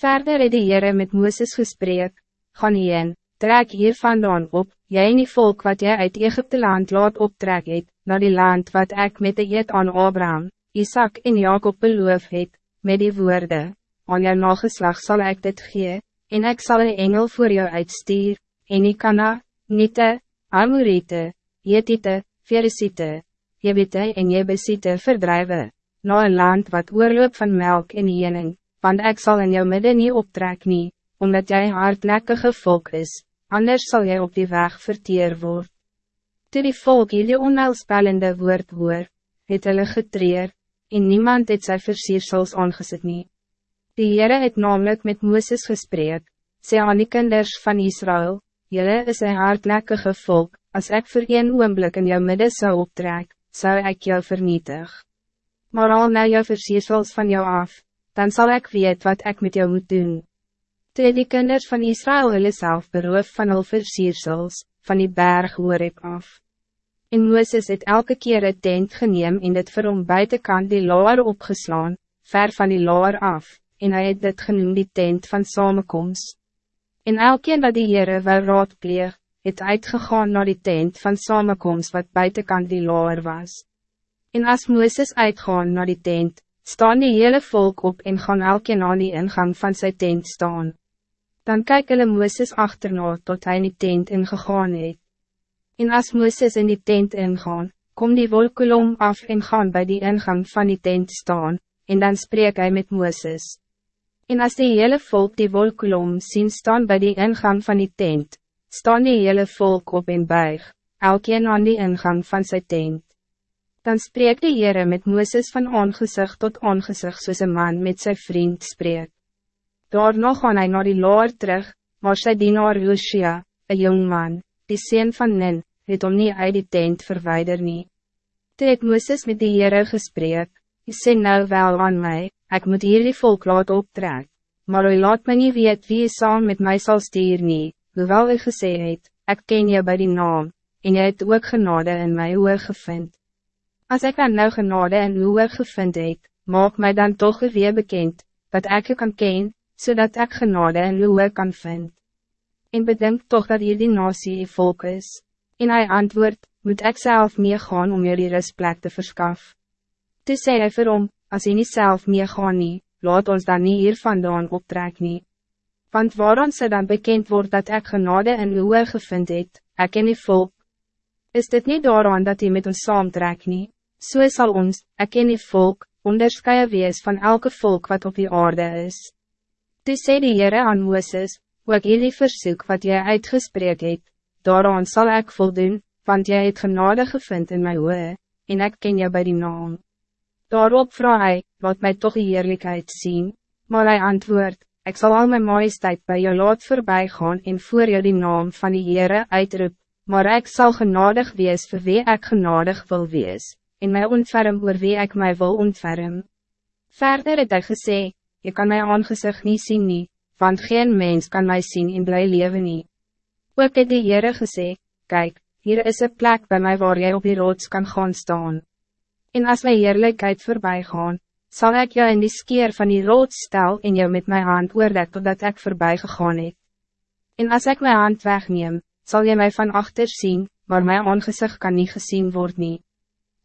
Verder het die Heere met Mooses gesprek, Gaan heen, trek hier vandaan op, jy en die volk wat jy uit Egypte land laat optrek het, naar die land wat ik met de eed aan Abraham, Isaac en Jacob beloof het, met die woorden, aan jou nageslag zal ik dit gee, en ik zal een engel voor jou uitstuur, en Ikana, Nite, Amorite, Jetite, Ferisite, Jebite en Jebesite verdrijven, naar een land wat oorloop van melk en jening, want ik zal in jou midden niet optrek nie, omdat jij hardlekkige volk is, anders zal jij op die weg verteer worden. Toe die volk jullie onheilspellende woord hoor, het hulle getreer, en niemand het sy versiersels aangesit nie. Die Heere het namelijk met Mooses gesprek, sê aan die kinders van Israël, Jullie is een hardlekkige volk, als ik voor een oomblik in jou midden zou optrek, zou ik jou vernietig. Maar al na jou versiersels van jou af, dan zal ik weet wat ik met jou moet doen. Toe die kinders van Israël hulle self beroof van hul versiersels, van die berg Horeb af. En Mooses het elke keer het tent geneem en dit vir hom buitenkant die laar opgeslaan, ver van die laar af, en hij het dit genoem die tent van samenkomst. En elkeen wat die Heere wel raadpleeg, het uitgegaan naar die tent van samenkomst wat buitenkant die laar was. En als Mooses uitgaan naar die tent, staan die hele volk op en gaan elkeen aan die ingang van zijn tent staan. Dan kyk hulle Mooses achterna tot hij in die tent ingegaan het. En als Mooses in die tent ingaan, kom die wolkolom af en gaan bij die ingang van die tent staan, en dan spreek hij met Mooses. En als die hele volk die wolkolom zien staan bij die ingang van die tent, staan die hele volk op en buig, elkeen aan die ingang van zijn tent. Dan spreekt die Heere met Mooses van aangezicht tot aangezicht soos een man met zijn vriend spreekt. Daarna gaan hij naar die laar terug, maar sy dienaar Josia, een jong man, die sien van Nin, het om nie uit die tent verwijder nie. Toe het Mooses met die Heere gesprek, hy sê nou wel aan mij, ik moet hier die volk laat optrek, maar u laat my nie weet wie saam met mij zal stuur nie, hoewel u gesê het, ek ken je bij die naam, en jy het ook genade in my oor gevind. As ek dan nou genade in uw oor gevind het, maak mij dan toch weer bekend, dat ik je kan ken, zodat ik genade in uw oor kan vind. En bedenk toch dat hier die nasie die volk is, en hij antwoord, moet ik zelf meegaan om jullie rustplek te verschaffen. Toe sê hy vir hom, as hy nie self meegaan nie, laat ons dan nie hier vandaan optrek nie. Want waarom ze dan bekend wordt dat ik genade in uw oor gevind het, ek en die volk? Is dit niet daaraan dat hij met ons saamtrek nie? So sal ons, ek en die volk, onderscheid wees van elke volk wat op die aarde is. Toe sê die Heere aan Mooses, ook jullie verzoek wat jij uitgesprek het, daaraan zal ik voldoen, want jij het genade gevind in my oor, en ik ken jou bij die naam. Daarop vraag hij, wat mij toch die eerlijkheid zien, maar hij antwoordt, ik zal al mijn majesteit bij jou laat voorbij gaan en voor jou die naam van die Heere uitroep, maar ik zal genadig wees voor wie ik genadig wil wees, en mij ontferm oor wie ik mij wil ontferm. Verder het hy gesê, je kan mijn aangezicht niet zien nie, want geen mens kan mij zien in blij leven nie. Ook het die Heere gesê, kijk, hier is een plek bij mij waar jij op die rots kan gaan staan. En als wij eerlijkheid voorbij gaan, zal ik jou in die skeer van die rood stel en jou met mijn hand oordek totdat ik voorbij gegaan het. En als ik mijn hand wegneem, zal je mij van achter zien, maar mijn aangezicht kan niet gezien worden.